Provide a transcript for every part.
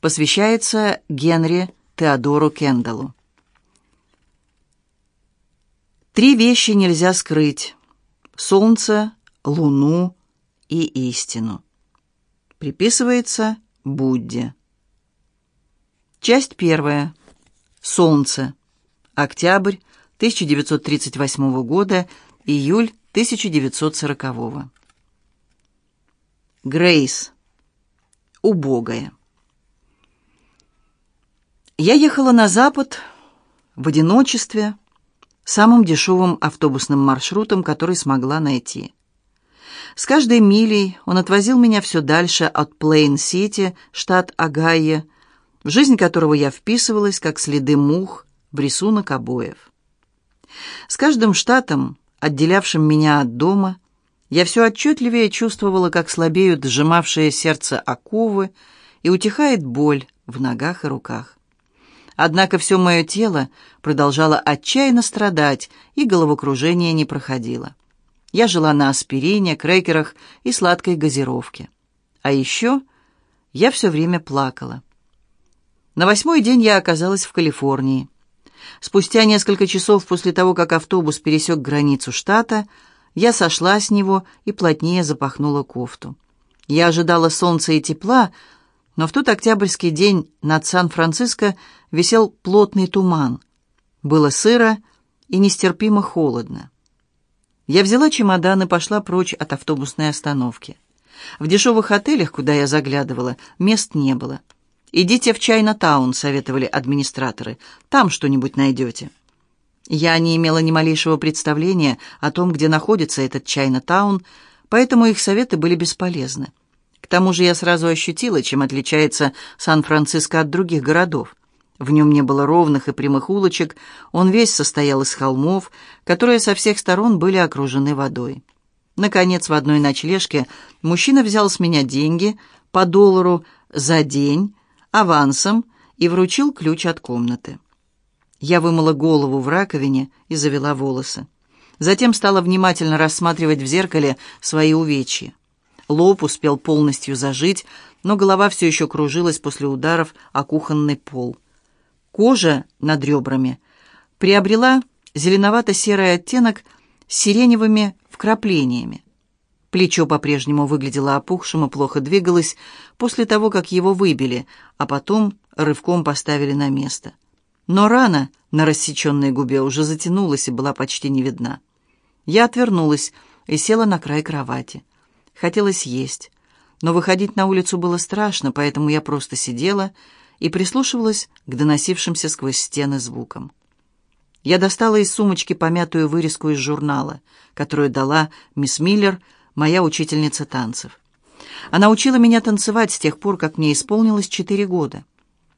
Посвящается Генри Теодору Кендаллу. Три вещи нельзя скрыть. Солнце, луну и истину. Приписывается Будде. Часть первая. Солнце. Октябрь 1938 года, июль 1940. Грейс. Убогая. Я ехала на запад в одиночестве, самым дешевым автобусным маршрутом, который смогла найти. С каждой милей он отвозил меня все дальше от Плейн-Сити, штат Огайо, в жизнь которого я вписывалась, как следы мух, в рисунок обоев. С каждым штатом, отделявшим меня от дома, я все отчетливее чувствовала, как слабеют сжимавшие сердце оковы и утихает боль в ногах и руках. Однако все мое тело продолжало отчаянно страдать, и головокружение не проходило. Я жила на аспирине, крекерах и сладкой газировке. А еще я все время плакала. На восьмой день я оказалась в Калифорнии. Спустя несколько часов после того, как автобус пересек границу штата, я сошла с него и плотнее запахнула кофту. Я ожидала солнца и тепла, но в тот октябрьский день над Сан-Франциско висел плотный туман. Было сыро и нестерпимо холодно. Я взяла чемодан и пошла прочь от автобусной остановки. В дешевых отелях, куда я заглядывала, мест не было. «Идите в Чайна-таун», — советовали администраторы. «Там что-нибудь найдете». Я не имела ни малейшего представления о том, где находится этот Чайна-таун, поэтому их советы были бесполезны. Тому же я сразу ощутила, чем отличается Сан-Франциско от других городов. В нем не было ровных и прямых улочек, он весь состоял из холмов, которые со всех сторон были окружены водой. Наконец, в одной ночлежке мужчина взял с меня деньги по доллару за день, авансом, и вручил ключ от комнаты. Я вымыла голову в раковине и завела волосы. Затем стала внимательно рассматривать в зеркале свои увечья. Лоб успел полностью зажить, но голова все еще кружилась после ударов о кухонный пол. Кожа над ребрами приобрела зеленовато-серый оттенок с сиреневыми вкраплениями. Плечо по-прежнему выглядело опухшим и плохо двигалось после того, как его выбили, а потом рывком поставили на место. Но рана на рассеченной губе уже затянулась и была почти не видна. Я отвернулась и села на край кровати. Хотелось есть, но выходить на улицу было страшно, поэтому я просто сидела и прислушивалась к доносившимся сквозь стены звукам. Я достала из сумочки помятую вырезку из журнала, которую дала мисс Миллер, моя учительница танцев. Она учила меня танцевать с тех пор, как мне исполнилось четыре года.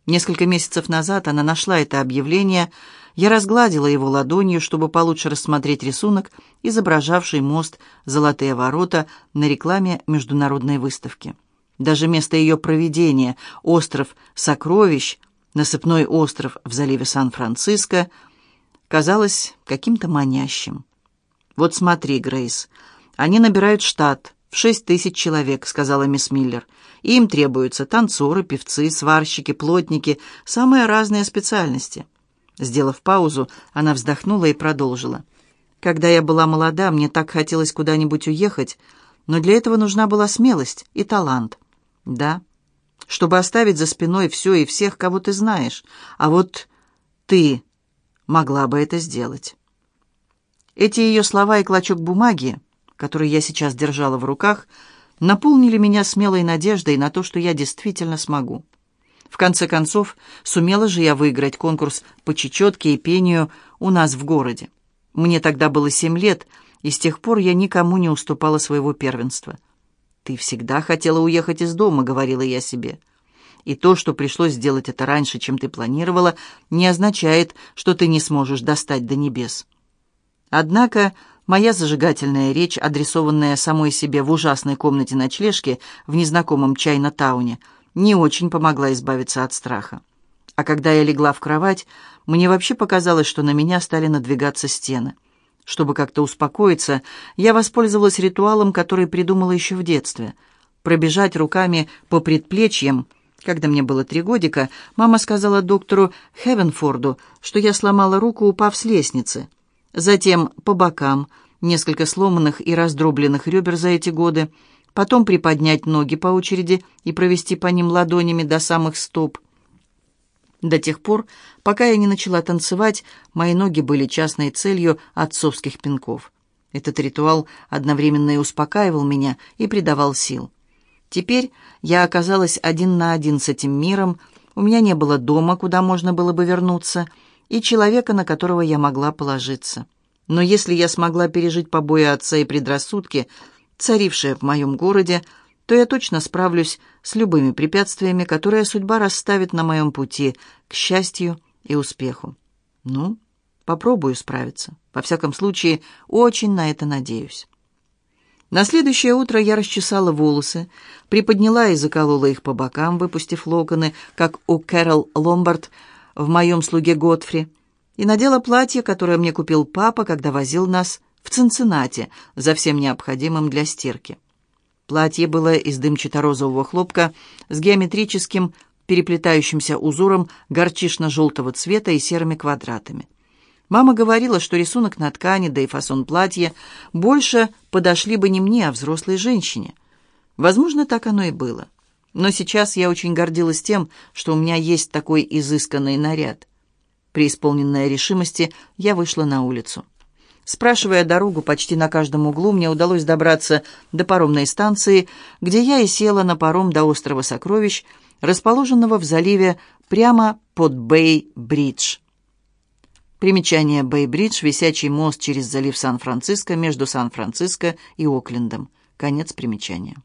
Несколько месяцев назад она нашла это объявление, я разгладила его ладонью, чтобы получше рассмотреть рисунок, изображавший мост «Золотые ворота» на рекламе международной выставки. Даже место ее проведения, остров Сокровищ, насыпной остров в заливе Сан-Франциско, казалось каким-то манящим. «Вот смотри, Грейс, они набирают штат шесть тысяч человек», — сказала мисс Миллер. «Им требуются танцоры, певцы, сварщики, плотники, самые разные специальности». Сделав паузу, она вздохнула и продолжила. «Когда я была молода, мне так хотелось куда-нибудь уехать, но для этого нужна была смелость и талант. Да, чтобы оставить за спиной все и всех, кого ты знаешь. А вот ты могла бы это сделать. Эти ее слова и клочок бумаги, который я сейчас держала в руках, наполнили меня смелой надеждой на то, что я действительно смогу. В конце концов, сумела же я выиграть конкурс по чечетке и пению у нас в городе. Мне тогда было семь лет, и с тех пор я никому не уступала своего первенства. «Ты всегда хотела уехать из дома», — говорила я себе. «И то, что пришлось сделать это раньше, чем ты планировала, не означает, что ты не сможешь достать до небес». Однако моя зажигательная речь, адресованная самой себе в ужасной комнате ночлежки в незнакомом Чайна-тауне, не очень помогла избавиться от страха. А когда я легла в кровать, мне вообще показалось, что на меня стали надвигаться стены. Чтобы как-то успокоиться, я воспользовалась ритуалом, который придумала еще в детстве. Пробежать руками по предплечьям Когда мне было три годика, мама сказала доктору Хевенфорду, что я сломала руку, упав с лестницы. Затем по бокам, несколько сломанных и раздробленных ребер за эти годы, потом приподнять ноги по очереди и провести по ним ладонями до самых стоп. До тех пор, пока я не начала танцевать, мои ноги были частной целью отцовских пинков. Этот ритуал одновременно и успокаивал меня, и придавал сил. Теперь я оказалась один на один с этим миром, у меня не было дома, куда можно было бы вернуться, и человека, на которого я могла положиться. Но если я смогла пережить побои отца и предрассудки, царившие в моем городе, то я точно справлюсь с любыми препятствиями, которые судьба расставит на моем пути к счастью и успеху. Ну, попробую справиться. Во всяком случае, очень на это надеюсь. На следующее утро я расчесала волосы, приподняла и заколола их по бокам, выпустив локоны, как у Кэрол Ломбард в моем слуге Готфри, и надела платье, которое мне купил папа, когда возил нас в Цинциннати за всем необходимым для стирки. Платье было из дымчато-розового хлопка с геометрическим переплетающимся узором горчишно-желтого цвета и серыми квадратами. Мама говорила, что рисунок на ткани, да и фасон платья больше подошли бы не мне, а взрослой женщине. Возможно, так оно и было. Но сейчас я очень гордилась тем, что у меня есть такой изысканный наряд. При исполненной решимости я вышла на улицу. Спрашивая дорогу почти на каждом углу, мне удалось добраться до паромной станции, где я и села на паром до острова Сокровищ, расположенного в заливе прямо под Бэй-Бридж. Примечание Бэй-Бридж – висячий мост через залив Сан-Франциско между Сан-Франциско и Оклендом. Конец примечания.